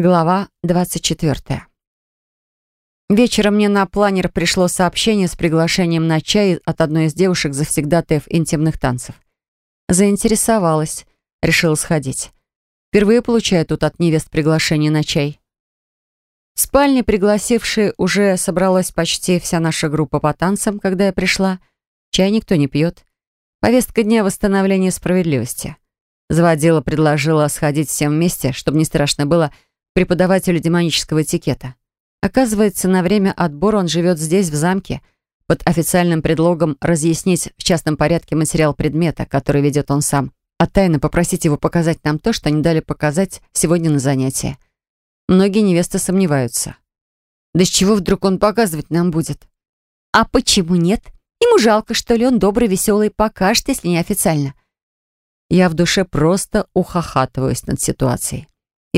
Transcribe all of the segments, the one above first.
Глава 24. Вечером мне на планер пришло сообщение с приглашением на чай от одной из девушек завсегдатаев интимных танцев. Заинтересовалась, решила сходить. Впервые получаю тут от невест приглашение на чай. В спальне, пригласившей, уже собралась почти вся наша группа по танцам, когда я пришла. Чай никто не пьет. Повестка дня восстановления справедливости. Заводила предложила сходить всем вместе, чтобы не страшно было, преподавателю демонического этикета. Оказывается, на время отбора он живет здесь, в замке, под официальным предлогом разъяснить в частном порядке материал предмета, который ведет он сам, а тайно попросить его показать нам то, что они дали показать сегодня на занятии. Многие невесты сомневаются. Да с чего вдруг он показывать нам будет? А почему нет? Ему жалко, что ли, он добрый, веселый, покажет, если не официально. Я в душе просто ухахатываюсь над ситуацией.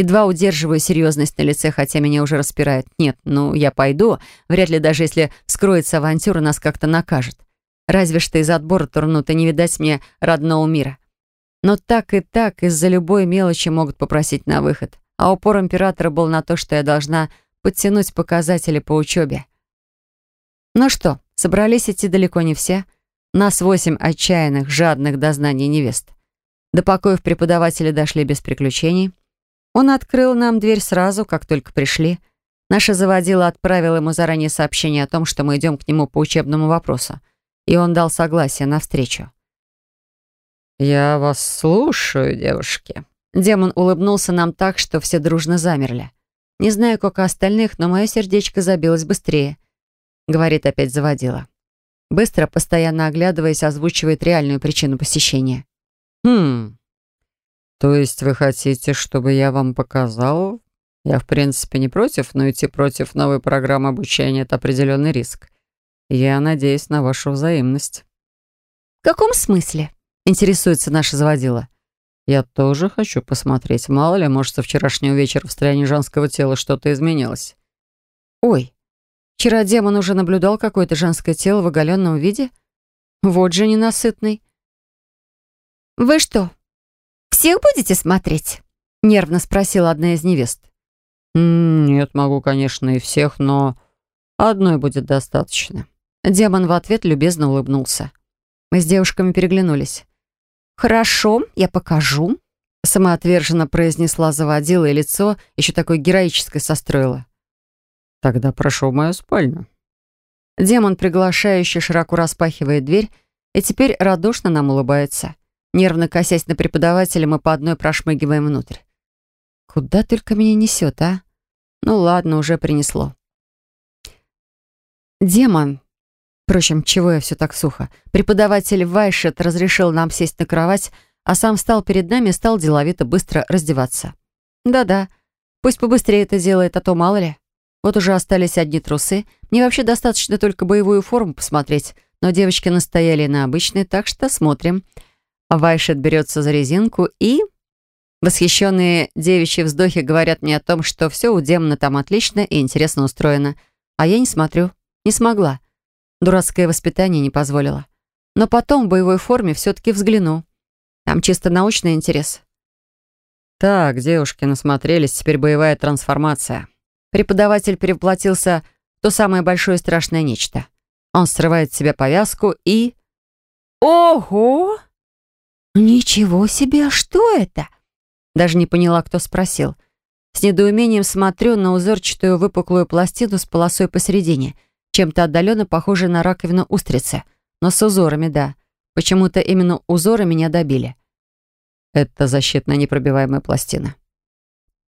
Едва удерживаю серьезность на лице, хотя меня уже распирает. Нет, ну, я пойду. Вряд ли даже если скроется авантюра, нас как-то накажет. Разве что из отбора турнут, и не видать мне родного мира. Но так и так из-за любой мелочи могут попросить на выход. А упор императора был на то, что я должна подтянуть показатели по учебе. Ну что, собрались идти далеко не все. Нас восемь отчаянных, жадных до знаний невест. До покоев преподаватели дошли без приключений. Он открыл нам дверь сразу, как только пришли. Наша заводила отправила ему заранее сообщение о том, что мы идем к нему по учебному вопросу. И он дал согласие на встречу. «Я вас слушаю, девушки». Демон улыбнулся нам так, что все дружно замерли. Не знаю, как остальных, но мое сердечко забилось быстрее. Говорит опять заводила. Быстро, постоянно оглядываясь, озвучивает реальную причину посещения. «Хм, «То есть вы хотите, чтобы я вам показал? Я, в принципе, не против, но идти против новой программы обучения — это определенный риск. Я надеюсь на вашу взаимность». «В каком смысле?» — интересуется наша заводила. «Я тоже хочу посмотреть. Мало ли, может, со вчерашнего вечера в строении женского тела что-то изменилось». «Ой, вчера демон уже наблюдал какое-то женское тело в оголенном виде? Вот же ненасытный». «Вы что, всех будете смотреть?» — нервно спросила одна из невест. «Нет, могу, конечно, и всех, но одной будет достаточно». Демон в ответ любезно улыбнулся. Мы с девушками переглянулись. «Хорошо, я покажу», — самоотверженно произнесла заводила, и лицо еще такое героическое состроила. «Тогда прошу в мою спальню». Демон, приглашающий, широко распахивает дверь и теперь радушно нам улыбается. Нервно косясь на преподавателя, мы по одной прошмыгиваем внутрь. Куда только меня несет, а? Ну ладно, уже принесло. Демон. Впрочем, чего я все так сухо? Преподаватель Вайшет разрешил нам сесть на кровать, а сам встал перед нами и стал деловито быстро раздеваться. Да-да, пусть побыстрее это делает, а то мало ли. Вот уже остались одни трусы. Мне вообще достаточно только боевую форму посмотреть, но девочки настояли на обычной, так что смотрим. Смотрим. Вайшет берется за резинку и... Восхищенные девичьи вздохи говорят мне о том, что все у демона там отлично и интересно устроено. А я не смотрю. Не смогла. Дурацкое воспитание не позволило. Но потом в боевой форме все-таки взгляну. Там чисто научный интерес. Так, девушки насмотрелись, теперь боевая трансформация. Преподаватель перевоплотился в то самое большое страшное нечто. Он срывает с себя повязку и... Ого! «Ничего себе, а что это?» Даже не поняла, кто спросил. С недоумением смотрю на узорчатую выпуклую пластину с полосой посередине, чем-то отдаленно похожей на раковину устрицы, но с узорами, да. Почему-то именно узоры меня добили. Это защитная непробиваемая пластина.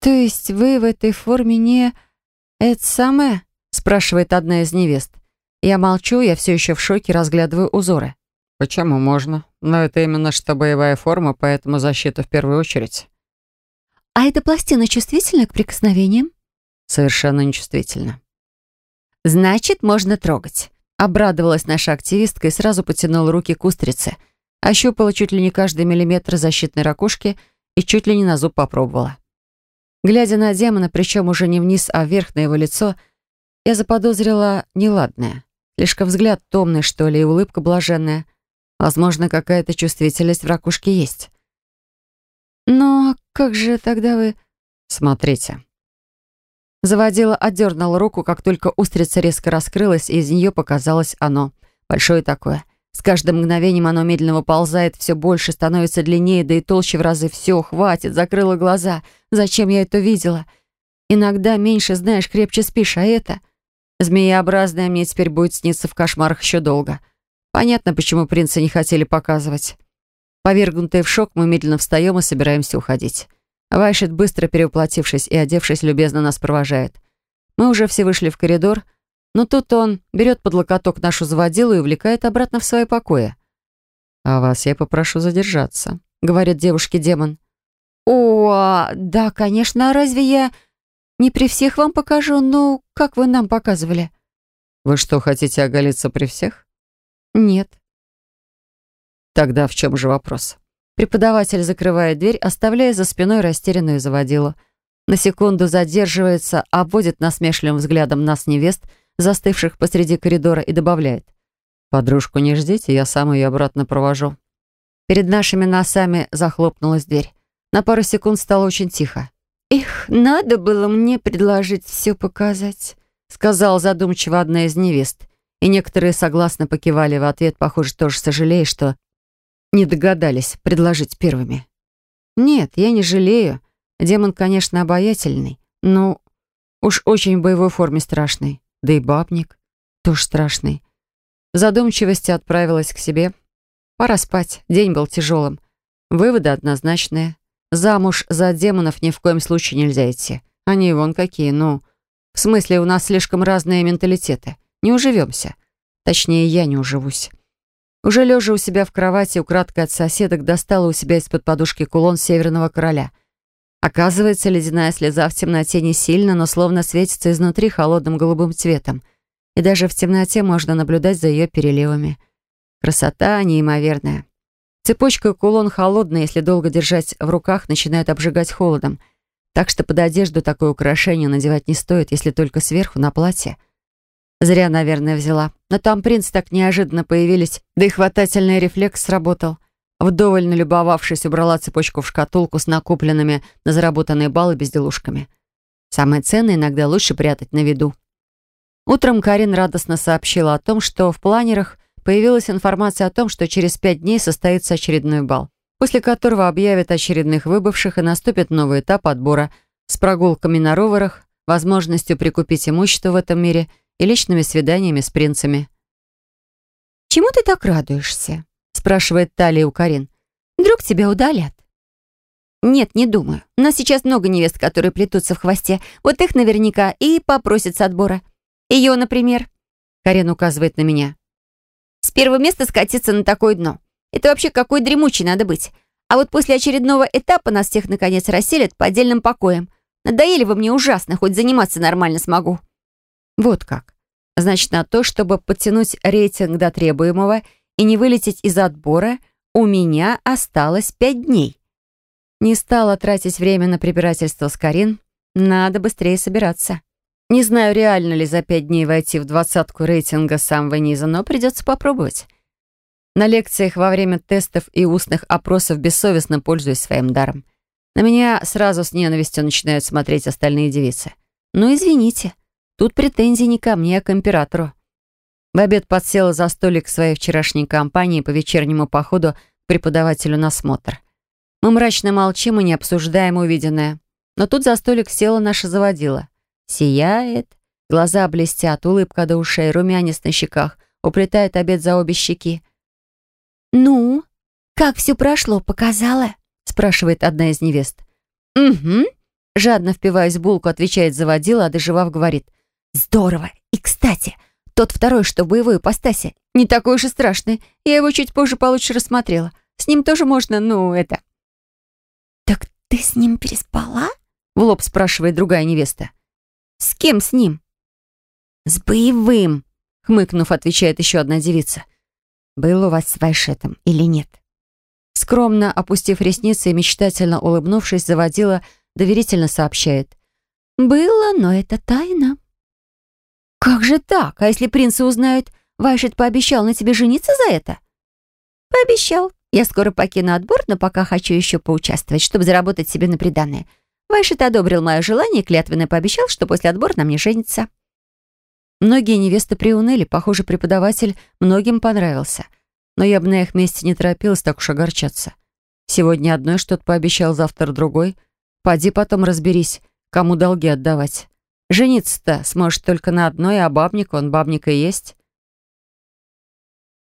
«То есть вы в этой форме не... это самое?» спрашивает одна из невест. Я молчу, я все еще в шоке, разглядываю узоры. «Почему можно? Но это именно что боевая форма, поэтому защита в первую очередь». «А эта пластина чувствительна к прикосновениям?» «Совершенно нечувствительна». «Значит, можно трогать». Обрадовалась наша активистка и сразу потянула руки к устрице. Ощупала чуть ли не каждый миллиметр защитной ракушки и чуть ли не на зуб попробовала. Глядя на демона, причем уже не вниз, а вверх на его лицо, я заподозрила неладное. Слишком взгляд томный, что ли, и улыбка блаженная. Возможно, какая-то чувствительность в ракушке есть. Но как же тогда вы... Смотрите. Заводила отдернула руку, как только устрица резко раскрылась, и из нее показалось оно. Большое такое. С каждым мгновением оно медленно выползает, все больше, становится длиннее, да и толще в разы. Все, хватит, закрыла глаза. Зачем я это видела? Иногда меньше знаешь, крепче спишь, а это... Змееобразное мне теперь будет сниться в кошмарах еще долго. Понятно, почему принца не хотели показывать. Повергнутые в шок, мы медленно встаем и собираемся уходить. Вайшет, быстро перевоплотившись и одевшись, любезно нас провожает. Мы уже все вышли в коридор, но тут он берет под локоток нашу заводилу и увлекает обратно в свои покои. «А вас я попрошу задержаться», — говорит девушке-демон. «О, да, конечно, разве я не при всех вам покажу? Ну, как вы нам показывали?» «Вы что, хотите оголиться при всех?» «Нет». «Тогда в чем же вопрос?» Преподаватель закрывает дверь, оставляя за спиной растерянную заводилу. На секунду задерживается, обводит насмешливым взглядом нас невест, застывших посреди коридора, и добавляет. «Подружку не ждите, я сам ее обратно провожу». Перед нашими носами захлопнулась дверь. На пару секунд стало очень тихо. «Их, надо было мне предложить все показать», сказала задумчиво одна из невест. И некоторые согласно покивали в ответ, похоже, тоже сожалея, что не догадались предложить первыми. Нет, я не жалею. Демон, конечно, обаятельный, но уж очень в боевой форме страшный. Да и бабник тоже страшный. В задумчивости отправилась к себе. Пора спать, день был тяжелым. Выводы однозначные. Замуж за демонов ни в коем случае нельзя идти. Они вон какие, ну... В смысле, у нас слишком разные менталитеты. Не уживемся. Точнее, я не уживусь. Уже лежа у себя в кровати, украдкой от соседок, достала у себя из-под подушки кулон Северного Короля. Оказывается, ледяная слеза в темноте не сильно, но словно светится изнутри холодным голубым цветом. И даже в темноте можно наблюдать за ее переливами. Красота неимоверная. Цепочка и кулон холодный, если долго держать в руках, начинает обжигать холодом. Так что под одежду такое украшение надевать не стоит, если только сверху на платье. Зря, наверное, взяла. Но там принц так неожиданно появились, да и хватательный рефлекс сработал. Вдоволь налюбовавшись, убрала цепочку в шкатулку с накопленными на заработанные баллы безделушками. Самое ценное иногда лучше прятать на виду. Утром Карин радостно сообщила о том, что в планерах появилась информация о том, что через пять дней состоится очередной бал, после которого объявят очередных выбывших и наступит новый этап отбора с прогулками на роверах, возможностью прикупить имущество в этом мире – и личными свиданиями с принцами. «Чему ты так радуешься?» — спрашивает Талия у Карин. «Вдруг тебя удалят?» «Нет, не думаю. У нас сейчас много невест, которые плетутся в хвосте. Вот их наверняка и попросят с отбора. Ее, например». Карин указывает на меня. «С первого места скатиться на такое дно. Это вообще какой дремучий надо быть. А вот после очередного этапа нас всех наконец расселят по отдельным покоям. Надоели вы мне ужасно, хоть заниматься нормально смогу». Вот как. Значит, на то, чтобы подтянуть рейтинг до требуемого и не вылететь из отбора, у меня осталось пять дней. Не стала тратить время на препирательство с Карин. Надо быстрее собираться. Не знаю, реально ли за пять дней войти в двадцатку рейтинга самого низа, но придется попробовать. На лекциях во время тестов и устных опросов бессовестно пользуюсь своим даром. На меня сразу с ненавистью начинают смотреть остальные девицы. Ну, извините. Тут претензии не ко мне, а к императору. В обед подсела за столик своей вчерашней компании по вечернему походу к преподавателю на смотр. Мы мрачно молчим и не обсуждаем увиденное. Но тут за столик села наша заводила. Сияет, глаза блестят, улыбка до ушей, румянец на щеках, уплетает обед за обе щеки. «Ну, как все прошло, показала?» спрашивает одна из невест. «Угу», жадно впиваясь в булку, отвечает заводила, а доживав говорит. Здорово. И, кстати, тот второй, что в боевой ипостаси, не такой уж и страшный. Я его чуть позже получше рассмотрела. С ним тоже можно, ну, это... Так ты с ним переспала? В лоб спрашивает другая невеста. С кем с ним? С боевым, хмыкнув, отвечает еще одна девица. Был у вас с Вайшетом или нет? Скромно опустив ресницы и мечтательно улыбнувшись, заводила, доверительно сообщает. «Было, но это тайна». «Как же так? А если принцы узнают, Вайшет пообещал на тебе жениться за это?» «Пообещал. Я скоро покину отбор, но пока хочу еще поучаствовать, чтобы заработать себе на приданное. Вайшит одобрил мое желание и клятвенно пообещал, что после отбора нам не женится. Многие невесты приуныли, похоже, преподаватель многим понравился. Но я бы на их месте не торопилась так уж огорчаться. Сегодня одной что-то пообещал, завтра другой. Поди потом разберись, кому долги отдавать. Жениться-то сможет только на одной, а бабник, он бабник и есть.